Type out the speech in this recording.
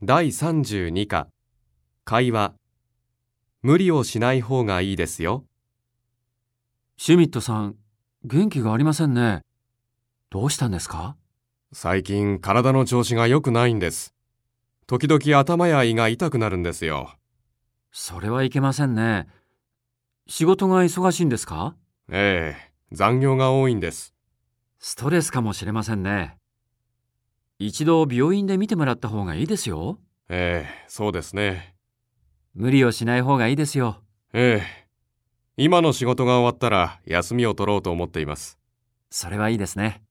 第32課会話無理をしない方がいいですよ。シュミットさん、元気がありませんね。どうしたんですか？最近体の調子が良くないんです。時々頭や胃が痛くなるんですよ。それはいけませんね。仕事が忙しいんですか？ええ、残業が多いんです。ストレスかもしれませんね。一度病院で見てもらった方がいいですよ。ええ、そうですね。無理をしない方がいいですよ。ええ、今の仕事が終わったら休みを取ろうと思っています。それはいいですね。